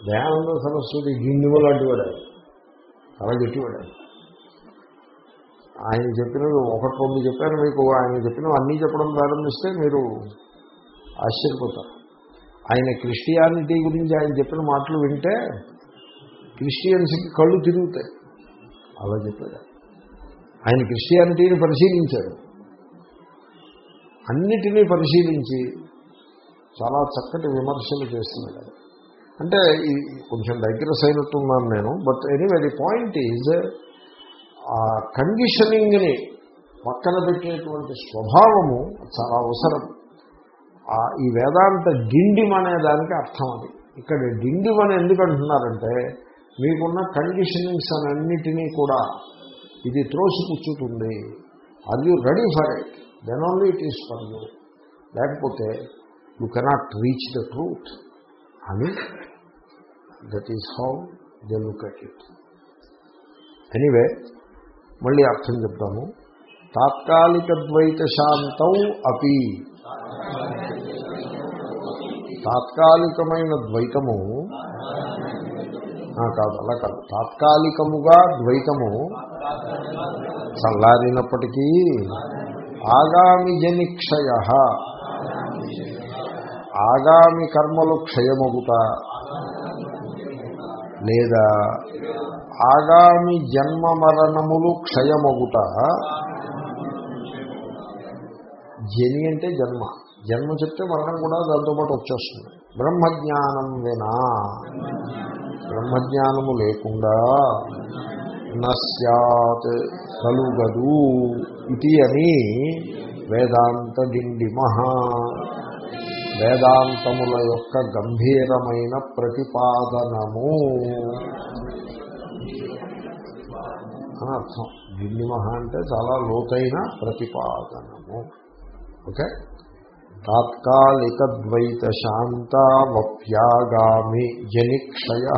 దయానంద సరస్వతి గిండిమ లాంటి వాడు ఆయన. చాలా గట్టివాడు. ఆయన. చెప్పినవి ఒకటి రెండు చెప్పాను మీకు ఆయన చెప్పినవి అన్నీ చెప్పడం ప్రారంభిస్తే మీరు ఆశ్చర్యపోతారు. ఆయన క్రిస్టియానిటీ గురించి ఆయన చెప్పిన మాటలు వింటే క్రిస్టియన్స్కి కళ్ళు తిరుగుతాయి. అలా చెప్పాడు ఆయన క్రిస్టియానిటీని పరిశీలించాడు అన్నిటినీ పరిశీలించి చాలా చక్కటి విమర్శలు చేస్తున్నాడు అంటే కొంచెం దగ్గర అయినట్టున్నాను నేను but anyway the point is ఆ కండిషనింగ్ని పక్కన పెట్టేటువంటి స్వభావము చాలా అవసరం. ఈ వేదాంత గిండిం అనే దానికి అర్థం అది. ఇక్కడ డిండిమ్ అని ఎందుకు అంటున్నారంటే మీకున్న కండిషనింగ్స్ అన్నిటినీ కూడా ఇది త్రోసిపుచ్చుతుంది are you ready for it then only it is for you లేకపోతే you cannot reach the truth అని that is how they look at it anyway మళ్ళీ అర్థం చెప్తాము. తాత్కాలిక ద్వైత శాంతం అపి. తాత్కాలికమైన ద్వైతము. కాదు అలా కాదు. తాత్కాలికముగా ద్వైతము చల్లారినప్పటికీ ఆగామి జనిక్షయ. ఆగామి కర్మలు క్షయమగుట. లేదా ఆగామి జన్మ మరణములు క్షయమగుట. జని అంటే జన్మ. జన్మ చెప్తే మరణం కూడా దాంతోపాటు వచ్చేస్తుంది. బ్రహ్మజ్ఞానం వినా. బ్రహ్మజ్ఞానము లేకుండా నస్యాత్ కలుగదు ఇది అని వేదాంత డిండిమహ. వేదాంతముల యొక్క గంభీరమైన ప్రతిపాదనము. అని అర్థం. డిండిమహ అంటే చాలా లోతైన ప్రతిపాదనము. ఓకే? తాత్కాలిక ద్వైత శాంతావప్యాగామి జనిక్షయ.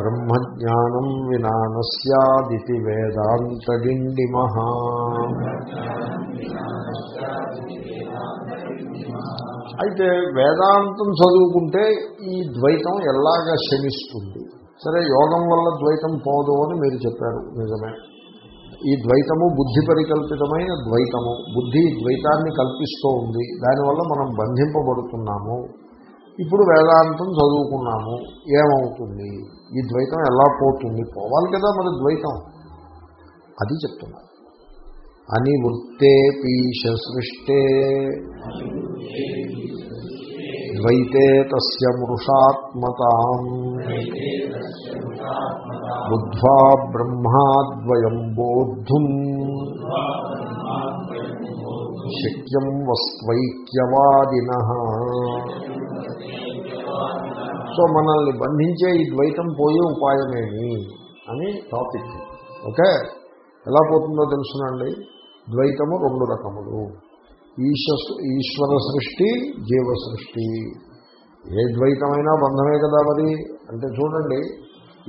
బ్రహ్మజ్ఞానం వినాన సదితి వేదాంతడిండిమ అయితే వేదాంతం చదువుకుంటే ఈ ద్వైతం ఎలాగ శమిస్తుంది సరే యోగం వల్ల ద్వైతం పోదు అని మీరు చెప్పారు నిజమే. ఈ ద్వైతము బుద్ధి పరికల్పితమైన ద్వైతము. బుద్ధి ద్వైతాన్ని కల్పిస్తూ ఉంది. దానివల్ల మనం బంధింపబడుతున్నాము. ఇప్పుడు వేదాంతం చదువుకున్నాము. ఏమవుతుంది? ఈ ద్వైతం ఎలా పోతుంది? పోవాలి కదా మరి ద్వైతం. అది చెప్తున్నారు. అని వృత్తే పీష సృష్టే. ద్వైతే తస్య మృషాత్మత. బుద్ధ్వా బ్రహ్మాద్వయం బోద్ధుం శక్యం వస్త్వైక్యవాదిన సో మనల్ని బంధించే ఈ ద్వైతం పోయే ఉపాయమేమి అని టాపిక్ ఓకే? ఎలా పోతుందో తెలుసునండి. ద్వైతము రెండు రకములు. ఈశ ఈశ్వర సృష్టి జీవ సృష్టి. ఏ ద్వైతమైనా బంధమే కదా మరి? అంటే చూడండి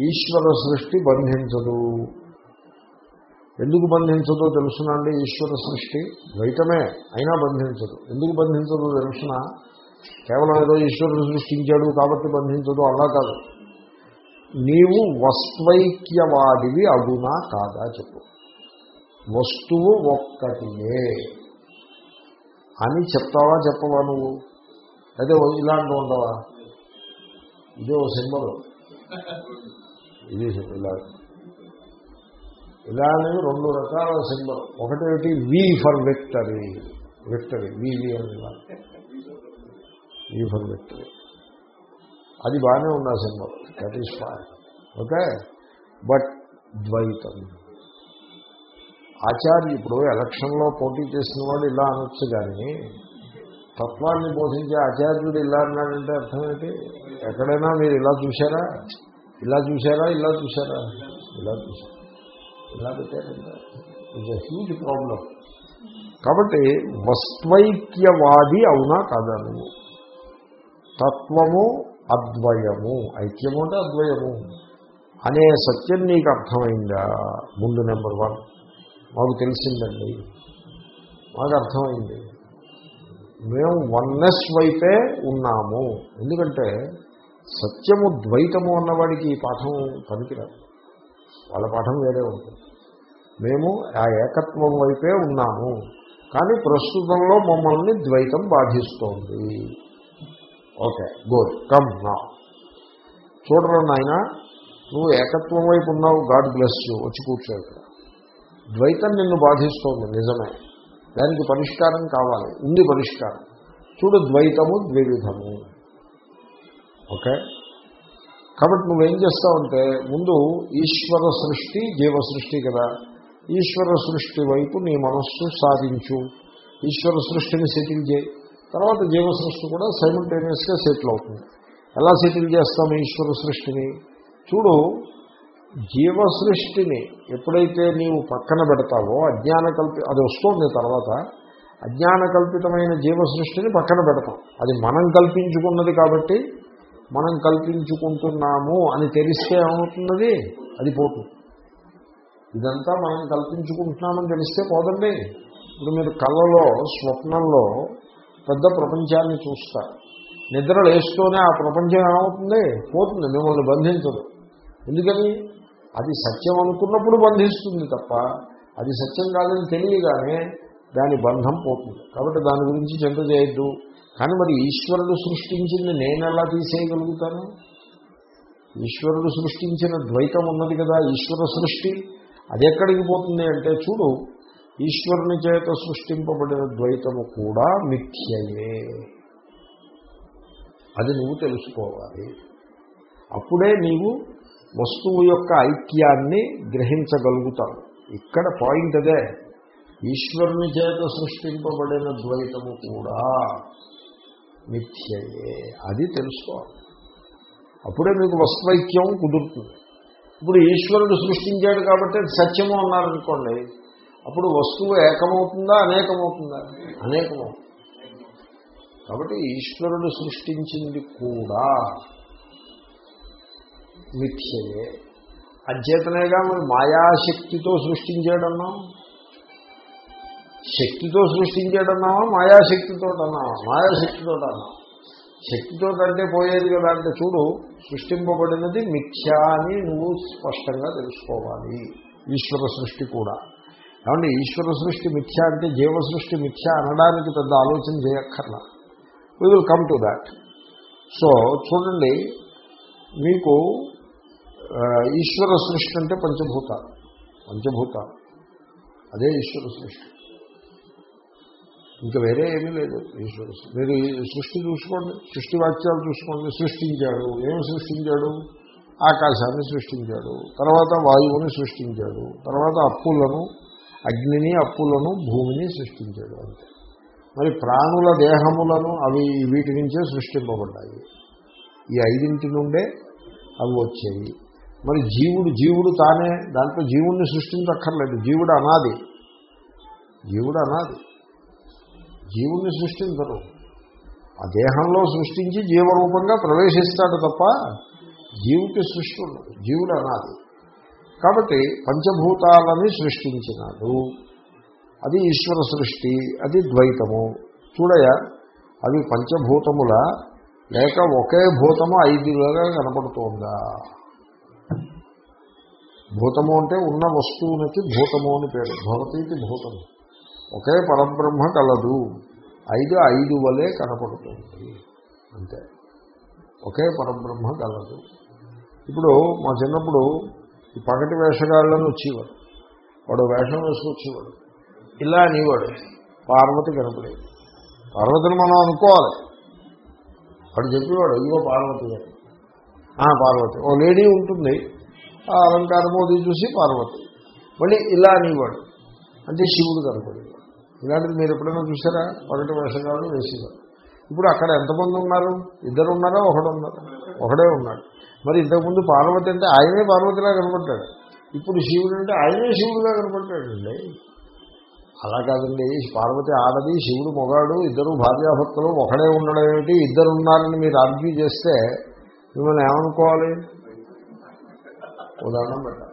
ఈశ్వర సృష్టి బంధించదు. ఎందుకు బంధించదో తెలుసునండి? ఈశ్వర సృష్టి ద్వైతమే అయినా బంధించదు. ఎందుకు బంధించదో తెలుసునా? కేవలం ఏదో ఈశ్వరుడు సృష్టించాడు కాబట్టి బంధించదు అలా కాదు. నీవు వస్వైక్యవాడివి అగునా కాదా చెప్పు. వస్తువు ఒక్కటినే అని చెప్తావా చెప్పవా నువ్వు? అదే ఇలాంటి ఉండవా? ఇదే ఓ సింబల్. ఇది ఇలా. ఇలా రెండు రకాల సింబల్. ఒకటేమిటి? V for victory. Victory V అని ఇలా ఫర్ విక్టరీ అది బాగానే ఉంది ఆ symbol that is fine okay but ద్వైతం. ఆచార్య ఇప్పుడు ఎలక్షన్లో పోటీ చేసిన వాడు ఇలా అనొచ్చు కానీ తత్వాన్ని బోధించే ఆచార్యుడు ఇలా అన్నాడంటే అర్థం ఏంటి? ఎక్కడైనా మీరు ఇలా చూశారా? ఇలా చూశారా? ఇలా చూశారా? ఇలా చూశారా? ఇలా పెట్టారంటే ఇట్స్ అ హ్యూజ్ ప్రాబ్లం కాబట్టి వస్త్వైక్యవాది అవునా కాదా నువ్వు? తత్వము అద్వయము. ఐక్యము అంటే అద్వయము. అనే సత్యం నీకు అర్థమైందా? ముందు నెంబర్ వన్ మాకు తెలిసిందండి. మాకు అర్థమైంది. మేము వన్నెస్ వైపే ఉన్నాము. ఎందుకంటే సత్యము ద్వైతము అన్నవాడికి ఈ పాఠం పనికిరాదు. వాళ్ళ పాఠం వేరే ఉంటుంది. మేము ఆ ఏకత్వం వైపే ఉన్నాము. కానీ ప్రస్తుతంలో మమ్మల్ని ద్వైతం బాధిస్తోంది. ఓకే గుడ్ కమ్ నా చూడరా నాయన నువ్వు ఏకత్వం వైపు ఉన్నావు గాడ్ బ్లెస్ యూ వచ్చి కూర్చో ఇక్కడ. ద్వైతం నిన్ను బాధిస్తోంది నిజమే. దానికి పరిష్కారం కావాలి ఉంది పరిష్కారం. చూడు ద్వైతము ద్వివిధము. ఓకే? కాబట్టి నువ్వేం చేస్తావంటే ముందు ఈశ్వర సృష్టి జీవ సృష్టి కదా. ఈశ్వర సృష్టి వైపు నీ మనస్సు సాధించు. ఈశ్వర సృష్టిని సెటిల్ చేయి. తర్వాత జీవ సృష్టి కూడా సైమల్టేనియస్గా సెటిల్ అవుతుంది. ఎలా సెటిల్ చేస్తాము ఈశ్వర సృష్టిని? చూడు జీవ సృష్టిని ఎప్పుడైతే నీవు పక్కన పెడతావో అజ్ఞాన కల్పి అది వస్తుంది తర్వాత అజ్ఞాన కల్పితమైన జీవ సృష్టిని పక్కన పెడతాం. అది మనం కల్పించుకున్నది కాబట్టి మనం కల్పించుకుంటున్నాము అని తెలిస్తే ఏమవుతున్నది? అది పోతుంది. ఇదంతా మనం కల్పించుకుంటున్నామని తెలిస్తే పోదండి. ఇప్పుడు మీరు కళ్ళలో స్వప్నంలో పెద్ద ప్రపంచాన్ని చూస్తారు. నిద్ర లేస్తూనే ఆ ప్రపంచం ఏమవుతుంది? పోతుంది మిమ్మల్ని బంధించదు. ఎందుకని? అది సత్యం అనుకున్నప్పుడు బంధిస్తుంది తప్ప అది సత్యం కాదని తెలియగానే దాని బంధం పోతుంది. కాబట్టి దాని గురించి చింత చేయొద్దు. కానీ మరి ఈశ్వరుడు సృష్టించింది నేను ఎలా తీసేయగలుగుతాను? ఈశ్వరుడు సృష్టించిన ద్వైతం ఉన్నది కదా ఈశ్వర సృష్టి. అది ఎక్కడికి పోతుంది అంటే చూడు ఈశ్వరుని చేత సృష్టింపబడిన ద్వైతము కూడా మిథ్యయే. అది నువ్వు తెలుసుకోవాలి. అప్పుడే నీవు వస్తువు యొక్క ఐక్యాన్ని గ్రహించగలుగుతావు. ఇక్కడ పాయింట్ అదే. ఈశ్వరుని చేత సృష్టింపబడిన ద్వైతము కూడా మిథ్యయే. అది తెలుసుకోవాలి. అప్పుడే మీకు వస్త్వైక్యం కుదురుతుంది. ఇప్పుడు ఈశ్వరుడు సృష్టించాడు కాబట్టి సత్యము అన్నారనుకోండి అప్పుడు వస్తువు ఏకమవుతుందా అనేకమవుతుందా? అనేకమవుతుంది. కాబట్టి ఈశ్వరుడు సృష్టించింది కూడా మిథ్యయే. అచేతనేగా మరి మాయాశక్తితో సృష్టించాడన్నాం? శక్తితో సృష్టించాడన్నావా మాయాశక్తితో అన్నావా మాయాశక్తితో అన్నావా శక్తితో కంటే పోయేది కదా అంటే చూడు సృష్టింపబడినది మిథ్యా అని నువ్వు స్పష్టంగా తెలుసుకోవాలి. ఈశ్వర సృష్టి కూడా. ఏమంటే ఈశ్వర సృష్టి మిథ్య అంటే జీవ సృష్టి మిథ్య అనడానికి పెద్ద ఆలోచన చేయక్కర్లా. We will come to that so చూడండి మీకు ఈశ్వర సృష్టి అంటే పంచభూతాలు. పంచభూతాలు. అదే ఈశ్వర సృష్టి. ఇంకా వేరే ఏమీ లేదు ఈశ్వర మీరు సృష్టి చూసుకోండి సృష్టి వాక్యాలు చూసుకోండి సృష్టించాడు. ఏమి సృష్టించాడు? ఆకాశాన్ని సృష్టించాడు. తర్వాత వాయువుని సృష్టించాడు. తర్వాత అప్పులను అగ్నిని అప్పులను భూమిని సృష్టించాడు అంతే. మరి ప్రాణుల దేహములను అవి వీటి నుంచే సృష్టింపబడ్డాయి. ఈ ఐదింటి నుండే అవి వచ్చేవి. మరి జీవుడు జీవుడు తానే దాంట్లో జీవుడిని సృష్టించక్కర్లేదు. జీవుడు అనాది. జీవుడు అనాది. జీవుణ్ణి సృష్టించరు. ఆ దేహంలో సృష్టించి జీవరూపంగా ప్రవేశిస్తాడు తప్ప జీవుకి సృష్టి ఉండదు. జీవుడు అనాది. కాబట్టి పంచభూతాలని సృష్టించినాడు. అది ఈశ్వర సృష్టి అది ద్వైతము. చూడయ అవి పంచభూతముల? లేక ఒకే భూతము ఐదులుగా కనపడుతోందా? భూతము అంటే ఉన్న వస్తువునికి భూతము అని పేరు. భవతీకి భూతము ఒకే పరబ్రహ్మ కలదు. ఐదు ఐదు వలే కనపడుతుంది. అంతే. ఒకే పరబ్రహ్మ కలదు. ఇప్పుడు మా చిన్నప్పుడు ఈ పగటి వేషగాళ్ళని వచ్చేవాడు. వాడు వేషం వేసుకొచ్చేవాడు ఇలా అనేవాడు. పార్వతి కనపడేది పార్వతిని మనం అనుకోవాలి. వాడు చెప్పేవాడు ఇదిగో పార్వతి. అని పార్వతి. ఓ లేడీ ఉంటుంది. ఆ అలంకారం అది చూసి పార్వతి. మళ్ళీ ఇలా అనేవాడు. అంటే శివుడు కనపడేవాడు ఇలాంటిది మీరు ఎప్పుడైనా చూసారా? పగటి వేషగాళ్ళు వేసేవారు. ఇప్పుడు అక్కడ ఎంతమంది ఉన్నారు? ఇద్దరు ఉన్నారా? ఒకడు ఉన్నారా ఒకడే ఉన్నాడు. మరి ఇంతకుముందు పార్వతి అంటే ఆయనే పార్వతిలా కనపడ్డాడు. ఇప్పుడు శివుడు అంటే ఆయనే శివుడుగా కనపడ్డాడండి. అలా కాదండి పార్వతి ఆడది శివుడు మొగాడు ఇద్దరు భార్యాభర్తలు ఒకడే ఉండడం ఏమిటి? ఇద్దరున్నారని మీరు ఆర్గ్యూ చేస్తే మిమ్మల్ని ఏమనుకోవాలి? ఉదాహరణ పెట్టాలి.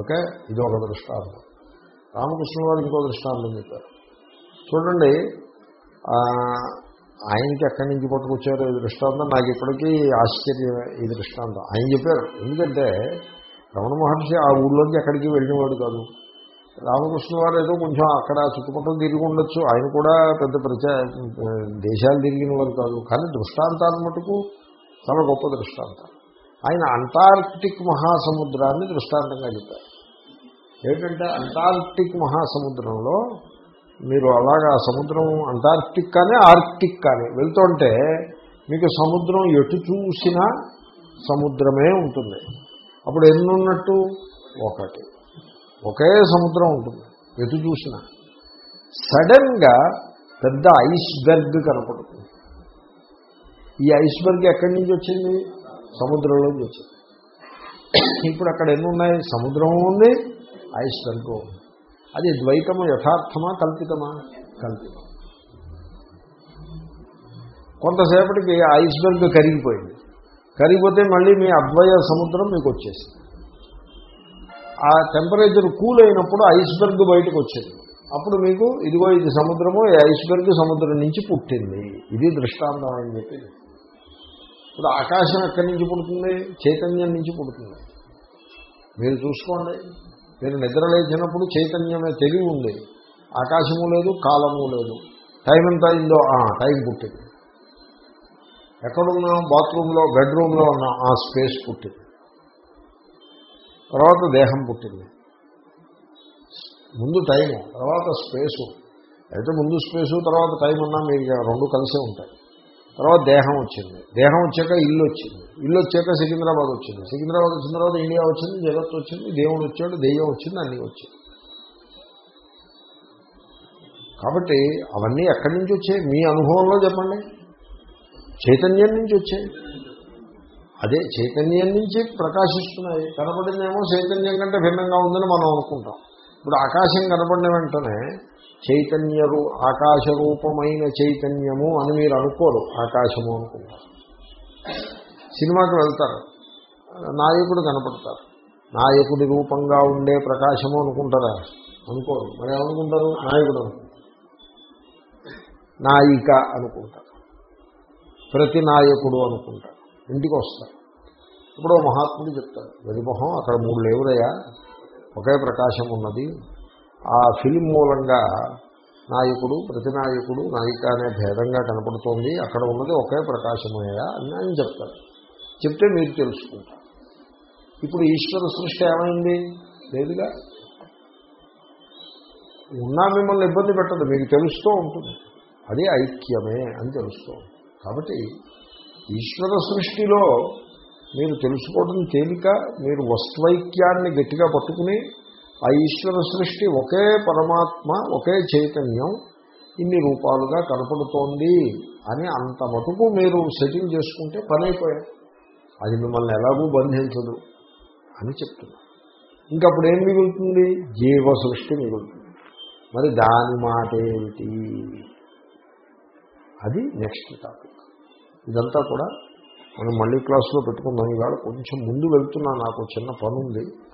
ఓకే? ఇది ఒక దృష్టాంతం. రామకృష్ణ వారు ఇంకో దృష్టాంతం చెప్పారు. చూడండి ఆయనకి ఎక్కడి నుంచి పట్టుకొచ్చారో ఈ దృష్టాంతం. నాకు ఇప్పటికీ ఆశ్చర్యమే ఈ దృష్టాంతం. ఆయన చెప్పారు ఎందుకంటే రమణ మహర్షి ఆ ఊళ్ళోకి ఎక్కడికి వెళ్ళినవాడు కాదు. రామకృష్ణ వారు ఏదో కొంచెం అక్కడ చుట్టుపక్కల తిరిగి ఉండొచ్చు. ఆయన కూడా పెద్ద ప్రచా దేశాలు తిరిగిన వారు కాదు. కానీ దృష్టాంతాన్ని మటుకు చాలా గొప్ప దృష్టాంతం. ఆయన అంటార్క్టిక్ మహాసముద్రాన్ని దృష్టాంతంగా చెప్పారు. ఏంటంటే అంటార్క్టిక్ మహాసముద్రంలో మీరు అలాగా సముద్రం అంటార్క్టిక్ కానీ ఆర్క్టిక్ కానీ వెళ్తుంటే మీకు సముద్రం ఎటు చూసినా సముద్రమే ఉంటుంది. అప్పుడు ఎన్నున్నట్టు? ఒకటి. ఒకే సముద్రం ఉంటుంది ఎటు చూసినా. సడన్గా పెద్ద ఐస్ బెర్గ్ కనపడుతుంది. ఈ ఐస్ బెర్గ్ ఎక్కడి నుంచి వచ్చింది? సముద్రంలోంచి వచ్చింది. ఇప్పుడు అక్కడ ఎన్ని ఉన్నాయి సముద్రం ఉంది ఐస్ బెర్గ్ ఉంది. అది ద్వైతము యథార్థమా కల్పితమా? కల్పితం. కొంతసేపటికి ఐస్బర్గ్ కరిగిపోయింది. కరిగిపోతే మళ్ళీ మీ అద్వయ సముద్రం మీకు వచ్చేసింది. ఆ టెంపరేచర్ కూల్ అయినప్పుడు ఐస్బర్గ్ బయటకు వచ్చింది. అప్పుడు మీకు ఇదిగో ఇది సముద్రము ఈ ఐస్బర్గ్ సముద్రం నుంచి పుట్టింది. ఇది దృష్టాంతం అని చెప్పి. ఇప్పుడు ఆకాశం ఎక్కడి నుంచి పుడుతుంది? చైతన్యం నుంచి పుడుతుంది. మీరు చూసుకోండి. మీరు నిద్ర లేచినప్పుడు చైతన్యమే తెలివి ఉంది. ఆకాశము లేదు కాలము లేదు. టైం ఎంత అయిందో ఆ, టైం పుట్టింది. ఎక్కడున్నాం బాత్రూంలో బెడ్రూమ్లో ఉన్న ఆ స్పేస్ పుట్టింది. తర్వాత దేహం పుట్టింది. ముందు టైము తర్వాత స్పేసు అయితే ముందు స్పేసు తర్వాత టైం ఉన్నా మీకు రెండు కలిసే ఉంటాయి. తర్వాత దేహం వచ్చింది. దేహం వచ్చాక ఇల్లు వచ్చింది. ఇల్లు వచ్చాక సికింద్రాబాద్ వచ్చింది. సికింద్రాబాద్ వచ్చిన తర్వాత ఇండియా వచ్చింది జగత్ వచ్చింది దేవుడు వచ్చాడు దెయ్యం వచ్చింది అన్నీ వచ్చింది కాబట్టి అవన్నీ ఎక్కడి నుంచి వచ్చాయి? మీ అనుభవంలో చెప్పండి. చైతన్యం నుంచి వచ్చాయి. అదే చైతన్యం నుంచి ప్రకాశిస్తున్నాయి. కనపడిందేమో చైతన్యం కంటే భిన్నంగా ఉందని మనం అనుకుంటాం. ఇప్పుడు ఆకాశం కనపడిన వెంటనే చైతన్య రూ ఆకాశ రూపమైన చైతన్యము అని మీరు అనుకోరు ఆకాశము అనుకుంటారు. సినిమాకి వెళ్తారు. నాయకుడు కనపడతారు. నాయకుడి రూపంగా ఉండే ప్రకాశము అనుకుంటారా? అనుకోరు. మరి ఏమనుకుంటారు? నాయకుడు నాయిక అనుకుంటారు. ప్రతి నాయకుడు అనుకుంటారు. ఇంటికి వస్తారు. ఇప్పుడు మహాత్ముడు చెప్తారు వెరిమొహం అక్కడ మూడు లేవురయ్యా. ఒకే ప్రకాశం ఉన్నది. ఆ ఫిలిం మూలంగా నాయకుడు ప్రతినాయకుడు నాయిక అనే భేదంగా కనపడుతోంది. అక్కడ ఉన్నది ఒకే ప్రకాశమయ్యా అని ఆయన చెప్తారు. చెప్తే మీరు తెలుసుకుంటారు. ఇప్పుడు ఈశ్వర సృష్టి ఏమైంది? లేదుగా? ఉన్నా మిమ్మల్ని ఇబ్బంది పెట్టదు మీకు తెలుస్తూ ఉంటుంది. అది ఐక్యమే అని తెలుస్తూ కాబట్టి ఈశ్వర సృష్టిలో మీరు తెలుసుకోవడం తేలిక మీరు వస్త్వైక్యాన్ని గట్టిగా పట్టుకుని ఆ ఈశ్వర సృష్టి ఒకే పరమాత్మ ఒకే చైతన్యం ఇన్ని రూపాలుగా కనపడుతోంది అని అంత మటుకు మీరు సెటిల్ చేసుకుంటే పని అయిపోయాయి అది మిమ్మల్ని ఎలాగూ బంధించదు అని చెప్తున్నా. ఇంకప్పుడు ఏం మిగులుతుంది? జీవ సృష్టి మిగులుతుంది. మరి దాని మాట ఏమిటి? అది నెక్స్ట్ టాపిక్. ఇదంతా కూడా మనం మళ్ళీ క్లాస్లో పెట్టుకుందాం. ఇవాళ కొంచెం ముందు వెళ్తున్నా నాకు చిన్న పనుంది.